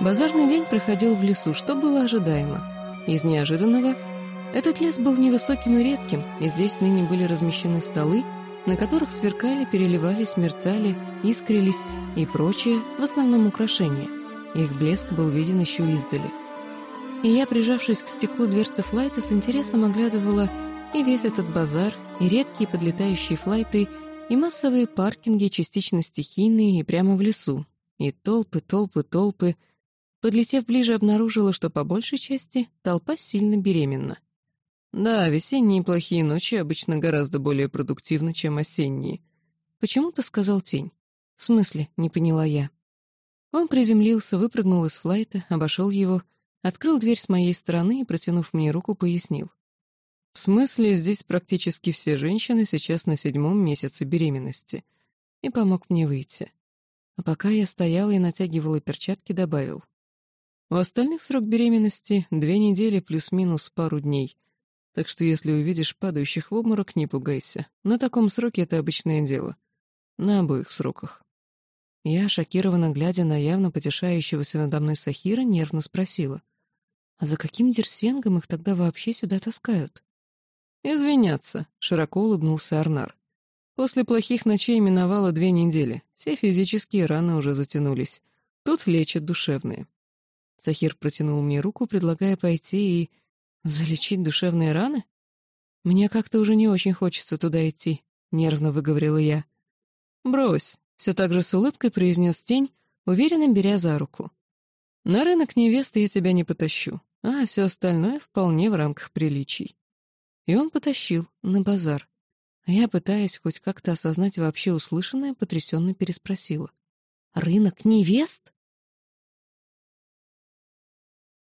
Базарный день проходил в лесу, что было ожидаемо. Из неожиданного этот лес был невысоким и редким, и здесь ныне были размещены столы, на которых сверкали, переливались, мерцали, искрились и прочие, в основном украшения. Их блеск был виден еще издали. И я, прижавшись к стеклу дверцы флайта, с интересом оглядывала и весь этот базар, и редкие подлетающие флайты, и массовые паркинги, частично стихийные и прямо в лесу, и толпы, толпы, толпы. Подлетев ближе, обнаружила, что по большей части толпа сильно беременна. Да, весенние плохие ночи обычно гораздо более продуктивны, чем осенние. Почему-то сказал тень. В смысле, не поняла я. Он приземлился, выпрыгнул из флайта, обошел его, открыл дверь с моей стороны и, протянув мне руку, пояснил. В смысле, здесь практически все женщины сейчас на седьмом месяце беременности. И помог мне выйти. А пока я стояла и натягивала перчатки, добавил. У остальных срок беременности — две недели плюс-минус пару дней. Так что если увидишь падающих в обморок, не пугайся. На таком сроке это обычное дело. На обоих сроках. Я, шокированно глядя на явно потешающегося надо мной Сахира, нервно спросила. «А за каким дерсенгом их тогда вообще сюда таскают?» «Извиняться», — широко улыбнулся Арнар. «После плохих ночей миновало две недели. Все физические раны уже затянулись. Тут лечат душевные». Сахир протянул мне руку, предлагая пойти и... «Залечить душевные раны?» «Мне как-то уже не очень хочется туда идти», — нервно выговорила я. «Брось», — все так же с улыбкой произнес тень, уверенно беря за руку. «На рынок невесты я тебя не потащу, а все остальное вполне в рамках приличий». И он потащил на базар. Я, пытаясь хоть как-то осознать вообще услышанное, потрясенно переспросила. «Рынок невест?»